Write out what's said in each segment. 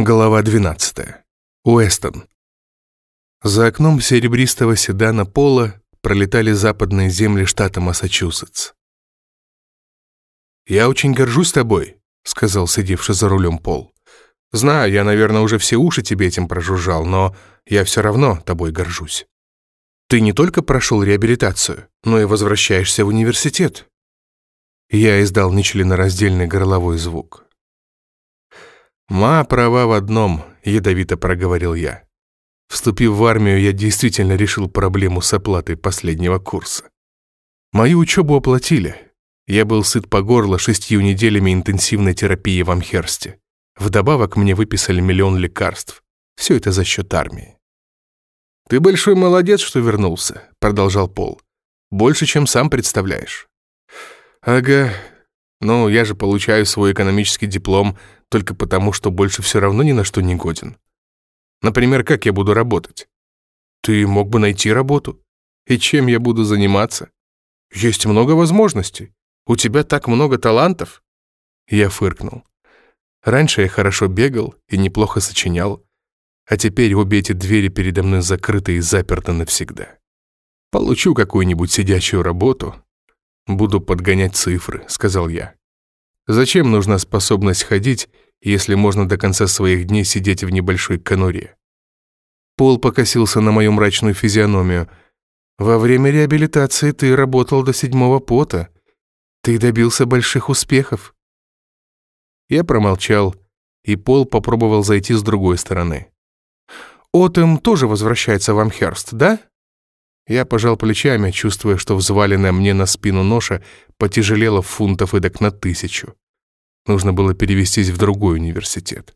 Глава 12. Уэстон. За окном серебристого седана Пола пролетали западные земли штата Массачусетс. «Я очень горжусь тобой», — сказал сидевший за рулем Пол. «Знаю, я, наверное, уже все уши тебе этим прожужжал, но я все равно тобой горжусь. Ты не только прошел реабилитацию, но и возвращаешься в университет». Я издал нечленораздельный горловой звук. «Ма права в одном», — ядовито проговорил я. Вступив в армию, я действительно решил проблему с оплатой последнего курса. Мою учебу оплатили. Я был сыт по горло шестью неделями интенсивной терапии в Амхерсте. Вдобавок мне выписали миллион лекарств. Все это за счет армии. «Ты большой молодец, что вернулся», — продолжал Пол. «Больше, чем сам представляешь». «Ага. Ну, я же получаю свой экономический диплом только потому, что больше все равно ни на что не годен. Например, как я буду работать? Ты мог бы найти работу. И чем я буду заниматься? Есть много возможностей. У тебя так много талантов. Я фыркнул. Раньше я хорошо бегал и неплохо сочинял, а теперь обе эти двери передо мной закрыты и заперты навсегда. Получу какую-нибудь сидячую работу, буду подгонять цифры, сказал я. Зачем нужна способность ходить, если можно до конца своих дней сидеть в небольшой конуре? Пол покосился на мою мрачную физиономию. «Во время реабилитации ты работал до седьмого пота. Ты добился больших успехов». Я промолчал, и Пол попробовал зайти с другой стороны. «Отем тоже возвращается в Амхерст, да?» Я пожал плечами, чувствуя, что взваленная мне на спину ноша потяжелела фунтов эдак на тысячу. Нужно было перевестись в другой университет.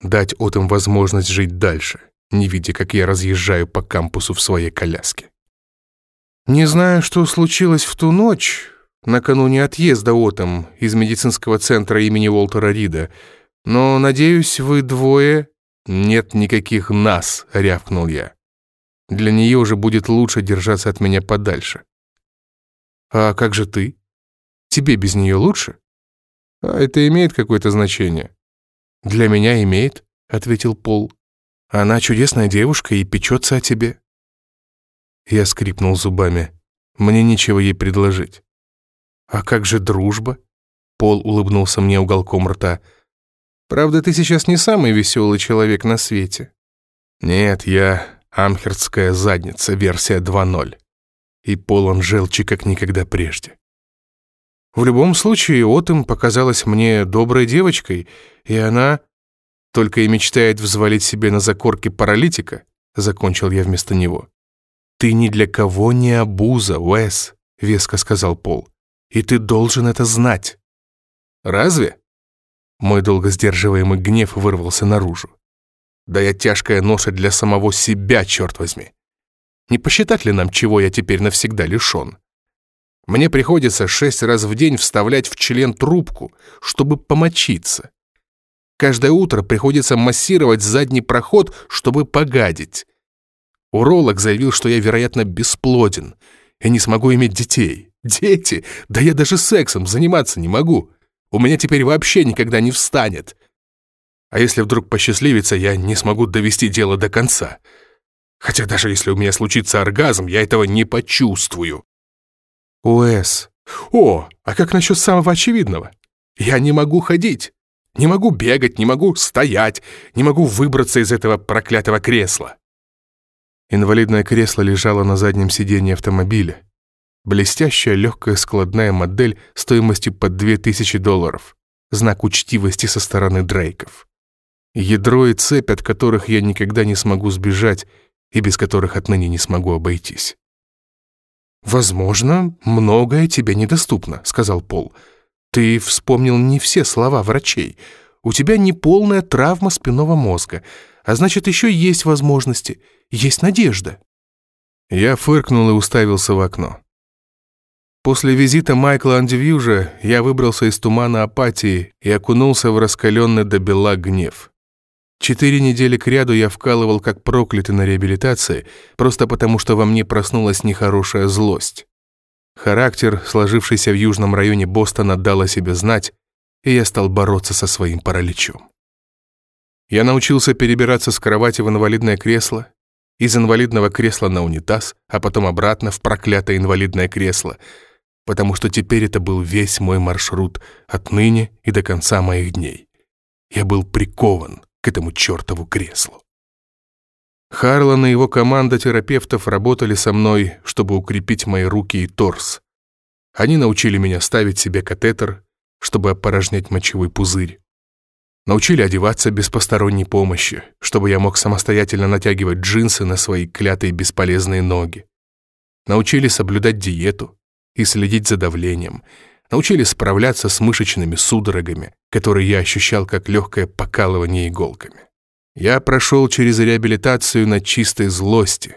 Дать Отом возможность жить дальше, не видя, как я разъезжаю по кампусу в своей коляске. Не знаю, что случилось в ту ночь, накануне отъезда Отом из медицинского центра имени Уолтера Рида, но, надеюсь, вы двое... Нет никаких «нас», — рявкнул я. Для нее уже будет лучше держаться от меня подальше. А как же ты? Тебе без нее лучше? А это имеет какое-то значение? Для меня имеет, ответил Пол. Она чудесная девушка и печется о тебе. Я скрипнул зубами. Мне нечего ей предложить. А как же дружба? Пол улыбнулся мне уголком рта. Правда, ты сейчас не самый веселый человек на свете. Нет, я Амхердская задница, версия 2.0. И полон желчи, как никогда прежде. В любом случае, Отом показалась мне доброй девочкой, и она только и мечтает взвалить себе на закорки паралитика, закончил я вместо него. «Ты ни для кого не обуза, Уэс», — веско сказал Пол. «И ты должен это знать». «Разве?» Мой долго сдерживаемый гнев вырвался наружу. Да я тяжкая ноша для самого себя, черт возьми. Не посчитать ли нам, чего я теперь навсегда лишен? Мне приходится шесть раз в день вставлять в член трубку, чтобы помочиться. Каждое утро приходится массировать задний проход, чтобы погадить. Уролог заявил, что я, вероятно, бесплоден и не смогу иметь детей. Дети? Да я даже сексом заниматься не могу. У меня теперь вообще никогда не встанет. А если вдруг посчастливится, я не смогу довести дело до конца. Хотя даже если у меня случится оргазм, я этого не почувствую. Уэс. О, а как насчет самого очевидного? Я не могу ходить. Не могу бегать, не могу стоять, не могу выбраться из этого проклятого кресла. Инвалидное кресло лежало на заднем сиденье автомобиля. Блестящая легкая складная модель стоимостью под 2000 долларов. Знак учтивости со стороны Дрейков. Ядро и цепь, от которых я никогда не смогу сбежать и без которых отныне не смогу обойтись. «Возможно, многое тебе недоступно», — сказал Пол. «Ты вспомнил не все слова врачей. У тебя неполная травма спинного мозга, а значит, еще есть возможности, есть надежда». Я фыркнул и уставился в окно. После визита Майкла Андивьюжа я выбрался из тумана апатии и окунулся в раскаленный до бела гнев. Четыре недели кряду я вкалывал как проклятый на реабилитации, просто потому что во мне проснулась нехорошая злость. Характер, сложившийся в южном районе Бостона, дал о себе знать, и я стал бороться со своим параличом. Я научился перебираться с кровати в инвалидное кресло, из инвалидного кресла на унитаз, а потом обратно в проклятое инвалидное кресло, потому что теперь это был весь мой маршрут отныне и до конца моих дней. Я был прикован к этому чертову креслу. Харлан и его команда терапевтов работали со мной, чтобы укрепить мои руки и торс. Они научили меня ставить себе катетер, чтобы опорожнять мочевой пузырь. Научили одеваться без посторонней помощи, чтобы я мог самостоятельно натягивать джинсы на свои клятые бесполезные ноги. Научили соблюдать диету и следить за давлением. Научили справляться с мышечными судорогами, которые я ощущал как легкое покалывание иголками. Я прошел через реабилитацию на чистой злости.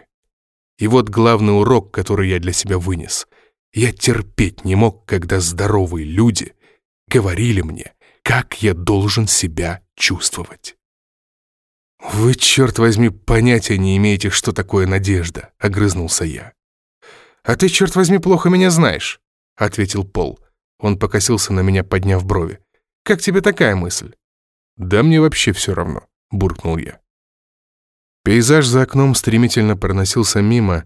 И вот главный урок, который я для себя вынес. Я терпеть не мог, когда здоровые люди говорили мне, как я должен себя чувствовать. «Вы, черт возьми, понятия не имеете, что такое надежда», — огрызнулся я. «А ты, черт возьми, плохо меня знаешь», — ответил Пол. Он покосился на меня, подняв брови. «Как тебе такая мысль?» «Да мне вообще все равно», — буркнул я. Пейзаж за окном стремительно проносился мимо,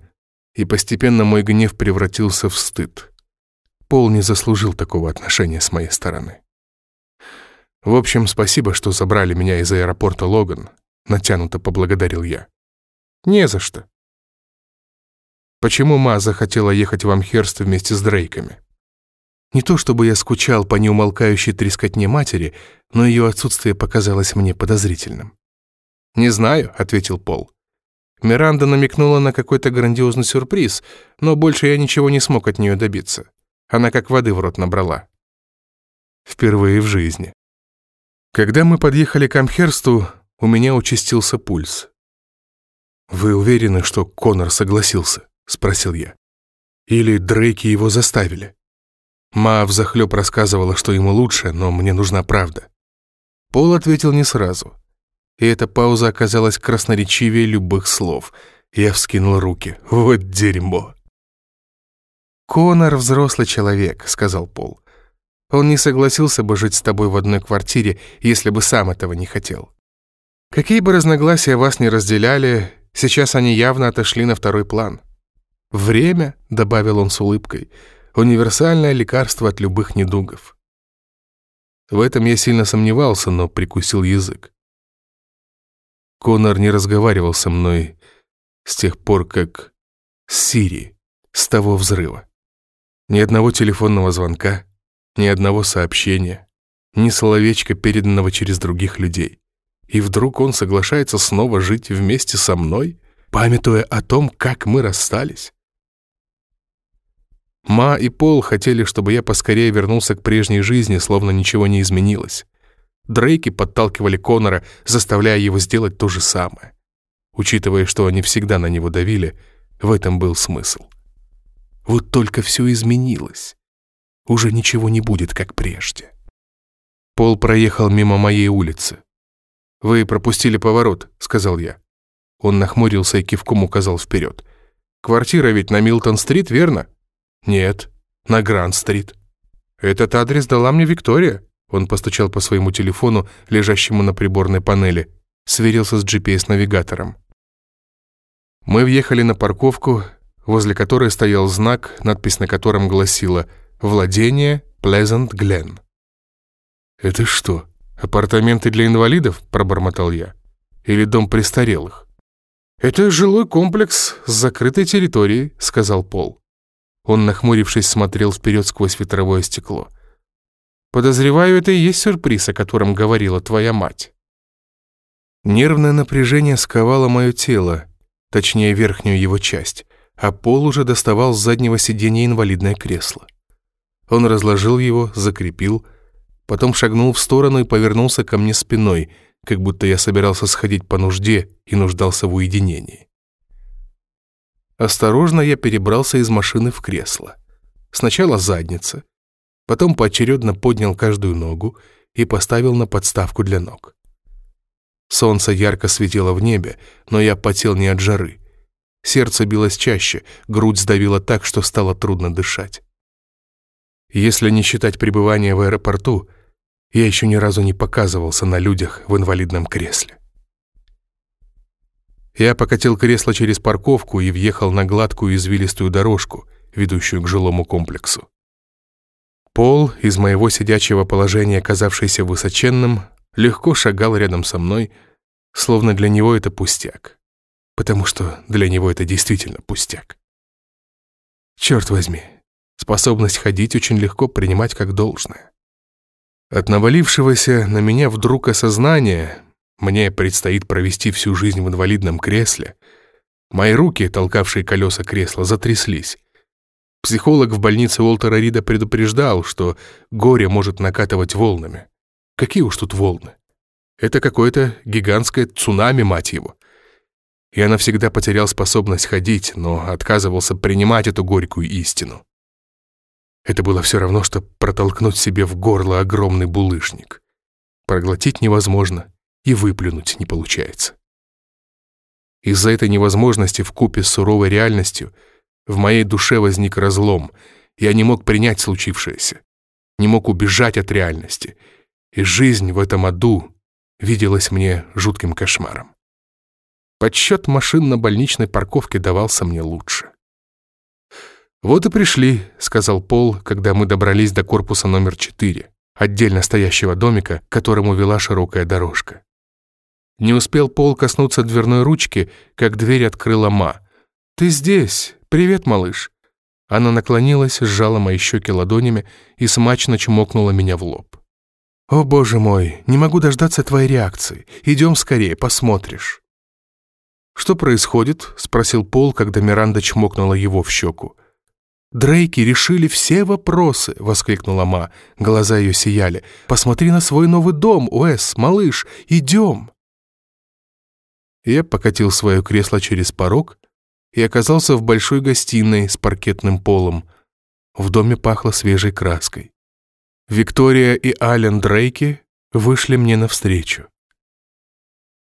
и постепенно мой гнев превратился в стыд. Пол не заслужил такого отношения с моей стороны. В общем, спасибо, что забрали меня из аэропорта Логан. Натянуто поблагодарил я. Не за что. Почему Ма захотела ехать в Амхерст вместе с Дрейками? Не то чтобы я скучал по неумолкающей трескотне матери, но ее отсутствие показалось мне подозрительным. «Не знаю», — ответил Пол. Миранда намекнула на какой-то грандиозный сюрприз, но больше я ничего не смог от нее добиться. Она как воды в рот набрала. Впервые в жизни. Когда мы подъехали к Амхерсту, у меня участился пульс. «Вы уверены, что Конор согласился?» — спросил я. «Или Дрейки его заставили?» Ма взахлеб рассказывала, что ему лучше, но мне нужна правда. Пол ответил не сразу. И эта пауза оказалась красноречивее любых слов. Я вскинул руки. «Вот дерьмо!» «Конор взрослый человек», — сказал Пол. Он не согласился бы жить с тобой в одной квартире, если бы сам этого не хотел. Какие бы разногласия вас не разделяли, сейчас они явно отошли на второй план. «Время», — добавил он с улыбкой, — «универсальное лекарство от любых недугов». В этом я сильно сомневался, но прикусил язык. Конор не разговаривал со мной с тех пор, как... с Сири, с того взрыва. Ни одного телефонного звонка, ни одного сообщения, ни словечка, переданного через других людей. И вдруг он соглашается снова жить вместе со мной, памятуя о том, как мы расстались. Ма и Пол хотели, чтобы я поскорее вернулся к прежней жизни, словно ничего не изменилось. Дрейки подталкивали Конора, заставляя его сделать то же самое. Учитывая, что они всегда на него давили, в этом был смысл. Вот только все изменилось уже ничего не будет, как прежде. Пол проехал мимо моей улицы. «Вы пропустили поворот», — сказал я. Он нахмурился и кивком указал вперед. «Квартира ведь на Милтон-стрит, верно?» «Нет, на Гранд-стрит». «Этот адрес дала мне Виктория». Он постучал по своему телефону, лежащему на приборной панели, сверился с GPS-навигатором. Мы въехали на парковку, возле которой стоял знак, надпись на котором гласила Владение Плезант Глен. «Это что, апартаменты для инвалидов?» – пробормотал я. «Или дом престарелых?» «Это жилой комплекс с закрытой территорией», – сказал Пол. Он, нахмурившись, смотрел вперед сквозь ветровое стекло. «Подозреваю, это и есть сюрприз, о котором говорила твоя мать». Нервное напряжение сковало мое тело, точнее верхнюю его часть, а Пол уже доставал с заднего сиденья инвалидное кресло. Он разложил его, закрепил, потом шагнул в сторону и повернулся ко мне спиной, как будто я собирался сходить по нужде и нуждался в уединении. Осторожно я перебрался из машины в кресло. Сначала задница, потом поочередно поднял каждую ногу и поставил на подставку для ног. Солнце ярко светило в небе, но я потел не от жары. Сердце билось чаще, грудь сдавила так, что стало трудно дышать. Если не считать пребывания в аэропорту, я еще ни разу не показывался на людях в инвалидном кресле. Я покатил кресло через парковку и въехал на гладкую извилистую дорожку, ведущую к жилому комплексу. Пол, из моего сидячего положения казавшийся высоченным, легко шагал рядом со мной, словно для него это пустяк. Потому что для него это действительно пустяк. Черт возьми, способность ходить очень легко принимать как должное. От навалившегося на меня вдруг осознания мне предстоит провести всю жизнь в инвалидном кресле. Мои руки, толкавшие колеса кресла, затряслись. Психолог в больнице Уолтера Рида предупреждал, что горе может накатывать волнами. Какие уж тут волны? Это какое-то гигантское цунами, мать его. Я навсегда потерял способность ходить, но отказывался принимать эту горькую истину. Это было все равно, что протолкнуть себе в горло огромный булыжник. Проглотить невозможно, и выплюнуть не получается. Из-за этой невозможности в купе с суровой реальностью в моей душе возник разлом. Я не мог принять случившееся, не мог убежать от реальности — и жизнь в этом аду виделась мне жутким кошмаром. Подсчет машин на больничной парковке давался мне лучше. «Вот и пришли», — сказал Пол, когда мы добрались до корпуса номер 4, отдельно стоящего домика, к которому вела широкая дорожка. Не успел Пол коснуться дверной ручки, как дверь открыла Ма. «Ты здесь! Привет, малыш!» Она наклонилась, сжала мои щеки ладонями и смачно чмокнула меня в лоб. «О, боже мой, не могу дождаться твоей реакции. Идем скорее, посмотришь». «Что происходит?» — спросил Пол, когда Миранда чмокнула его в щеку. «Дрейки решили все вопросы!» — воскликнула Ма. Глаза ее сияли. «Посмотри на свой новый дом, Уэс, малыш! Идем!» Я покатил свое кресло через порог и оказался в большой гостиной с паркетным полом. В доме пахло свежей краской. Виктория и Ален Дрейки вышли мне навстречу.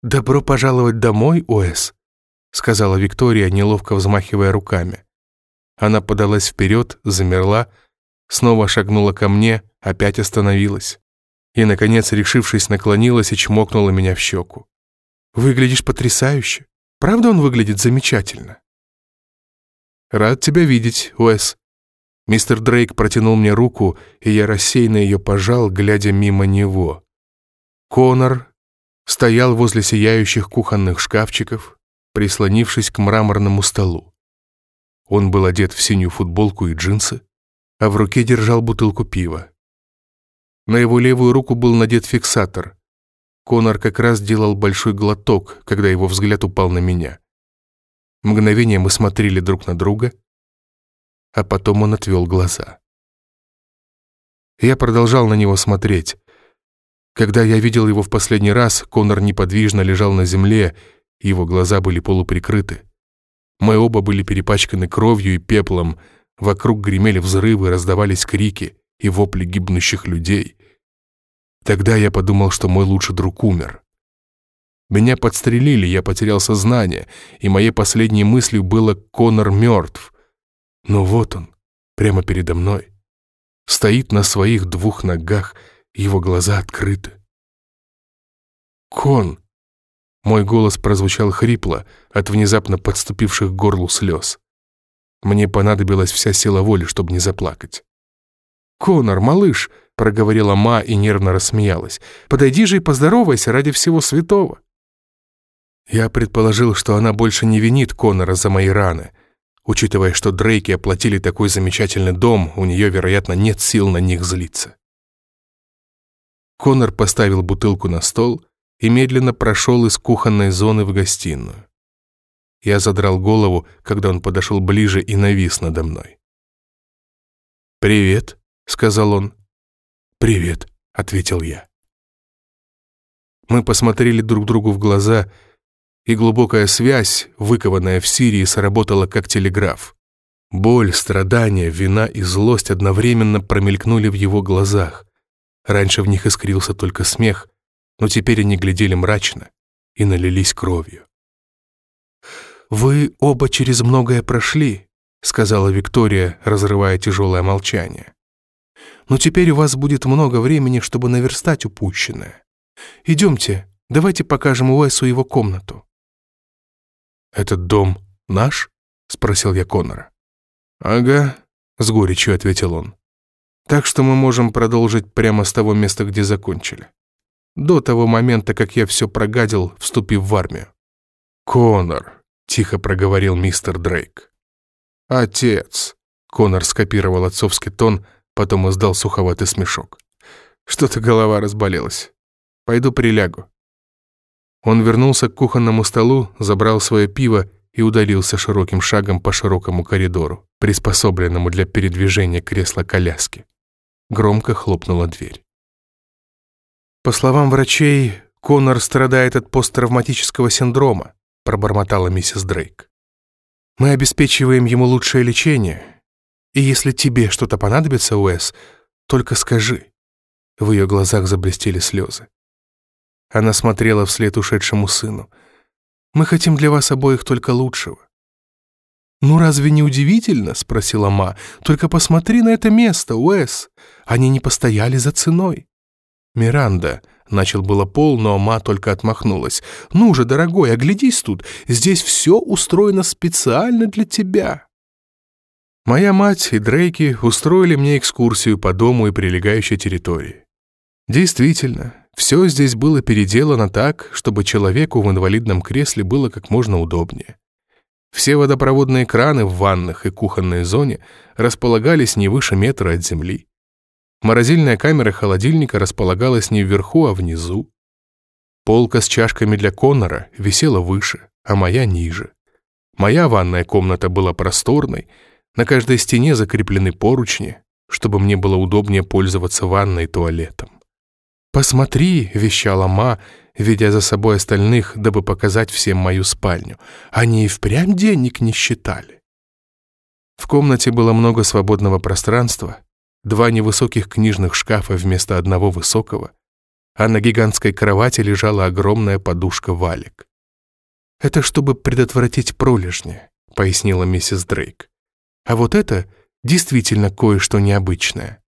«Добро пожаловать домой, Уэс», — сказала Виктория, неловко взмахивая руками. Она подалась вперед, замерла, снова шагнула ко мне, опять остановилась. И, наконец, решившись, наклонилась и чмокнула меня в щеку. «Выглядишь потрясающе. Правда он выглядит замечательно?» «Рад тебя видеть, Уэс», Мистер Дрейк протянул мне руку, и я рассеянно ее пожал, глядя мимо него. Конор стоял возле сияющих кухонных шкафчиков, прислонившись к мраморному столу. Он был одет в синюю футболку и джинсы, а в руке держал бутылку пива. На его левую руку был надет фиксатор. Конор как раз делал большой глоток, когда его взгляд упал на меня. Мгновение мы смотрели друг на друга — а потом он отвел глаза. Я продолжал на него смотреть. Когда я видел его в последний раз, Конор неподвижно лежал на земле, его глаза были полуприкрыты. Мы оба были перепачканы кровью и пеплом, вокруг гремели взрывы, раздавались крики и вопли гибнущих людей. Тогда я подумал, что мой лучший друг умер. Меня подстрелили, я потерял сознание, и моей последней мыслью было «Конор мертв». Но вот он, прямо передо мной. Стоит на своих двух ногах, его глаза открыты. «Кон!» Мой голос прозвучал хрипло от внезапно подступивших к горлу слез. Мне понадобилась вся сила воли, чтобы не заплакать. «Конор, малыш!» — проговорила Ма и нервно рассмеялась. «Подойди же и поздоровайся ради всего святого!» Я предположил, что она больше не винит Конора за мои раны, Учитывая, что Дрейки оплатили такой замечательный дом, у нее, вероятно, нет сил на них злиться. Конор поставил бутылку на стол и медленно прошел из кухонной зоны в гостиную. Я задрал голову, когда он подошел ближе и навис надо мной. «Привет», — сказал он. «Привет», — ответил я. Мы посмотрели друг другу в глаза — и глубокая связь, выкованная в Сирии, сработала как телеграф. Боль, страдания, вина и злость одновременно промелькнули в его глазах. Раньше в них искрился только смех, но теперь они глядели мрачно и налились кровью. «Вы оба через многое прошли», — сказала Виктория, разрывая тяжелое молчание. «Но теперь у вас будет много времени, чтобы наверстать упущенное. Идемте, давайте покажем Уэсу его комнату». «Этот дом наш?» — спросил я Конора. «Ага», — с горечью ответил он. «Так что мы можем продолжить прямо с того места, где закончили. До того момента, как я все прогадил, вступив в армию». «Конор», — тихо проговорил мистер Дрейк. «Отец», — Конор скопировал отцовский тон, потом издал суховатый смешок. «Что-то голова разболелась. Пойду прилягу». Он вернулся к кухонному столу, забрал свое пиво и удалился широким шагом по широкому коридору, приспособленному для передвижения кресла-коляски. Громко хлопнула дверь. По словам врачей, Конор страдает от посттравматического синдрома, пробормотала миссис Дрейк. Мы обеспечиваем ему лучшее лечение. И если тебе что-то понадобится, Уэс, только скажи. В ее глазах заблестели слезы. Она смотрела вслед ушедшему сыну. «Мы хотим для вас обоих только лучшего». «Ну разве не удивительно?» — спросила Ма. «Только посмотри на это место, Уэс. Они не постояли за ценой». «Миранда», — начал было Пол, но Ма только отмахнулась. «Ну же, дорогой, оглядись тут. Здесь все устроено специально для тебя». Моя мать и Дрейки устроили мне экскурсию по дому и прилегающей территории. Действительно, все здесь было переделано так, чтобы человеку в инвалидном кресле было как можно удобнее. Все водопроводные краны в ваннах и кухонной зоне располагались не выше метра от земли. Морозильная камера холодильника располагалась не вверху, а внизу. Полка с чашками для Коннора висела выше, а моя ниже. Моя ванная комната была просторной, на каждой стене закреплены поручни, чтобы мне было удобнее пользоваться ванной и туалетом. «Посмотри», — вещала Ма, ведя за собой остальных, дабы показать всем мою спальню. «Они и впрямь денег не считали». В комнате было много свободного пространства, два невысоких книжных шкафа вместо одного высокого, а на гигантской кровати лежала огромная подушка валик. «Это чтобы предотвратить пролежни», — пояснила миссис Дрейк. «А вот это действительно кое-что необычное.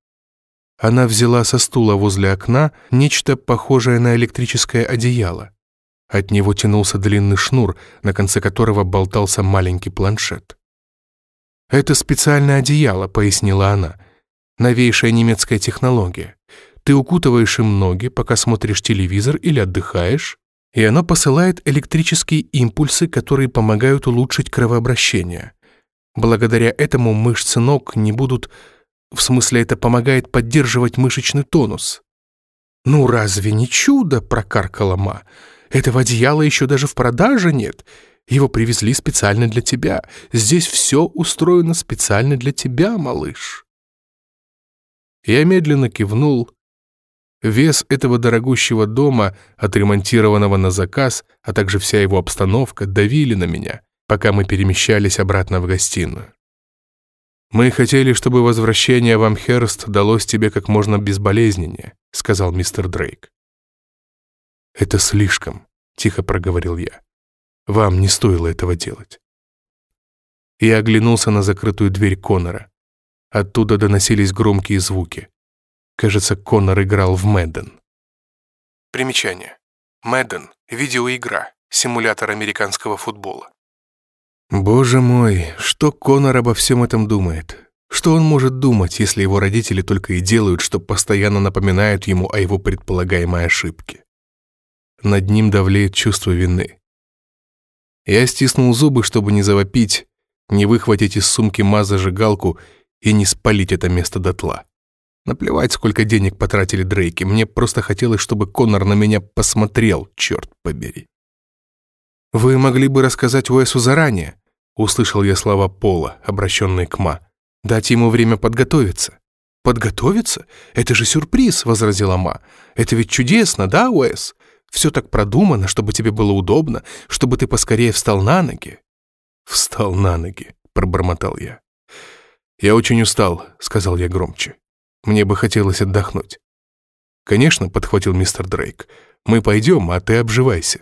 Она взяла со стула возле окна нечто похожее на электрическое одеяло. От него тянулся длинный шнур, на конце которого болтался маленький планшет. «Это специальное одеяло», — пояснила она. «Новейшая немецкая технология. Ты укутываешь им ноги, пока смотришь телевизор или отдыхаешь, и оно посылает электрические импульсы, которые помогают улучшить кровообращение. Благодаря этому мышцы ног не будут в смысле, это помогает поддерживать мышечный тонус. «Ну разве не чудо?» — прокаркала Ма. «Этого одеяла еще даже в продаже нет. Его привезли специально для тебя. Здесь все устроено специально для тебя, малыш». Я медленно кивнул. Вес этого дорогущего дома, отремонтированного на заказ, а также вся его обстановка давили на меня, пока мы перемещались обратно в гостиную. «Мы хотели, чтобы возвращение в Амхерст далось тебе как можно безболезненнее», — сказал мистер Дрейк. «Это слишком», — тихо проговорил я. «Вам не стоило этого делать». Я оглянулся на закрытую дверь Коннора. Оттуда доносились громкие звуки. Кажется, Коннор играл в Мэдден. Примечание. Мэдден — видеоигра, симулятор американского футбола. Боже мой, что Конор обо всем этом думает? Что он может думать, если его родители только и делают, что постоянно напоминают ему о его предполагаемой ошибке? Над ним давлеет чувство вины. Я стиснул зубы, чтобы не завопить, не выхватить из сумки ма зажигалку и не спалить это место дотла. Наплевать, сколько денег потратили Дрейки, мне просто хотелось, чтобы Конор на меня посмотрел, черт побери. «Вы могли бы рассказать Уэсу заранее», Услышал я слова Пола, обращенные к Ма. «Дать ему время подготовиться». «Подготовиться? Это же сюрприз», — возразила Ма. «Это ведь чудесно, да, Уэс? Все так продумано, чтобы тебе было удобно, чтобы ты поскорее встал на ноги». «Встал на ноги», — пробормотал я. «Я очень устал», — сказал я громче. «Мне бы хотелось отдохнуть». «Конечно», — подхватил мистер Дрейк. «Мы пойдем, а ты обживайся».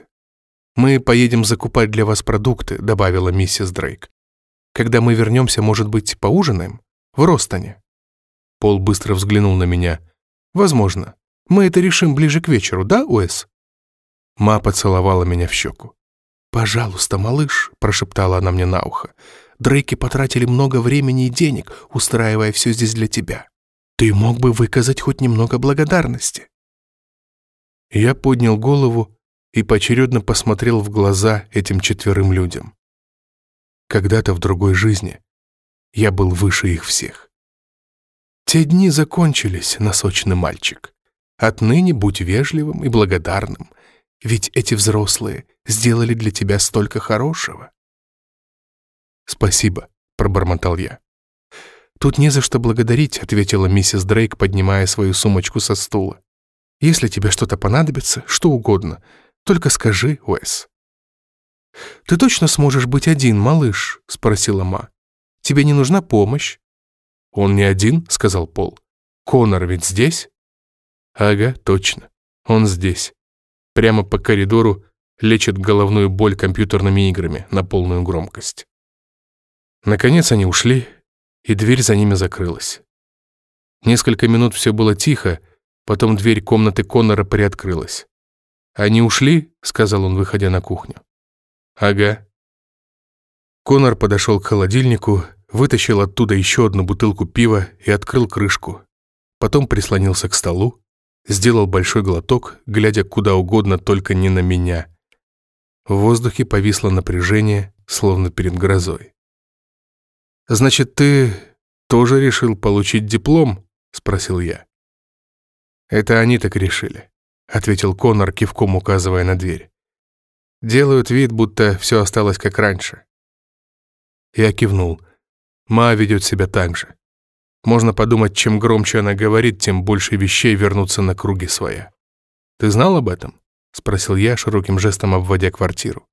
«Мы поедем закупать для вас продукты», — добавила миссис Дрейк. «Когда мы вернемся, может быть, поужинаем? В Ростоне?» Пол быстро взглянул на меня. «Возможно. Мы это решим ближе к вечеру, да, Уэс?» Ма поцеловала меня в щеку. «Пожалуйста, малыш», — прошептала она мне на ухо, «Дрейки потратили много времени и денег, устраивая все здесь для тебя. Ты мог бы выказать хоть немного благодарности». Я поднял голову и поочередно посмотрел в глаза этим четверым людям. Когда-то в другой жизни я был выше их всех. Те дни закончились, носочный мальчик. Отныне будь вежливым и благодарным, ведь эти взрослые сделали для тебя столько хорошего. «Спасибо», — пробормотал я. «Тут не за что благодарить», — ответила миссис Дрейк, поднимая свою сумочку со стула. «Если тебе что-то понадобится, что угодно, только скажи, Уэс». «Ты точно сможешь быть один, малыш?» — спросила Ма. «Тебе не нужна помощь?» «Он не один», — сказал Пол. «Конор ведь здесь?» «Ага, точно. Он здесь. Прямо по коридору лечит головную боль компьютерными играми на полную громкость». Наконец они ушли, и дверь за ними закрылась. Несколько минут все было тихо, потом дверь комнаты Коннора приоткрылась. «Они ушли?» — сказал он, выходя на кухню. «Ага». Конор подошел к холодильнику, вытащил оттуда еще одну бутылку пива и открыл крышку. Потом прислонился к столу, сделал большой глоток, глядя куда угодно, только не на меня. В воздухе повисло напряжение, словно перед грозой. «Значит, ты тоже решил получить диплом?» — спросил я. «Это они так решили», — ответил Конор, кивком указывая на дверь. «Делают вид, будто все осталось как раньше». Я кивнул. Ма ведет себя так же. Можно подумать, чем громче она говорит, тем больше вещей вернутся на круги своя. «Ты знал об этом?» — спросил я, широким жестом обводя квартиру.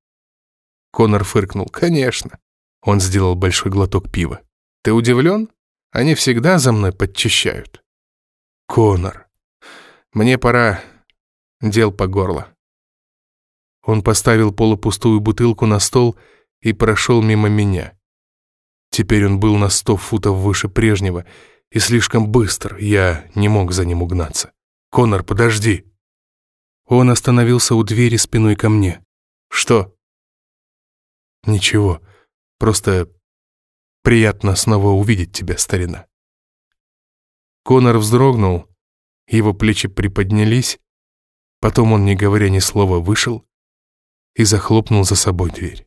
Конор фыркнул. «Конечно. Он сделал большой глоток пива. «Ты удивлен? Они всегда за мной подчищают». «Конор, мне пора дел по горло». Он поставил полупустую бутылку на стол и прошел мимо меня. Теперь он был на сто футов выше прежнего и слишком быстр, я не мог за ним угнаться. «Конор, подожди!» Он остановился у двери спиной ко мне. «Что?» «Ничего. Просто приятно снова увидеть тебя, старина». Конор вздрогнул, его плечи приподнялись, потом он, не говоря ни слова, вышел и захлопнул за собой дверь.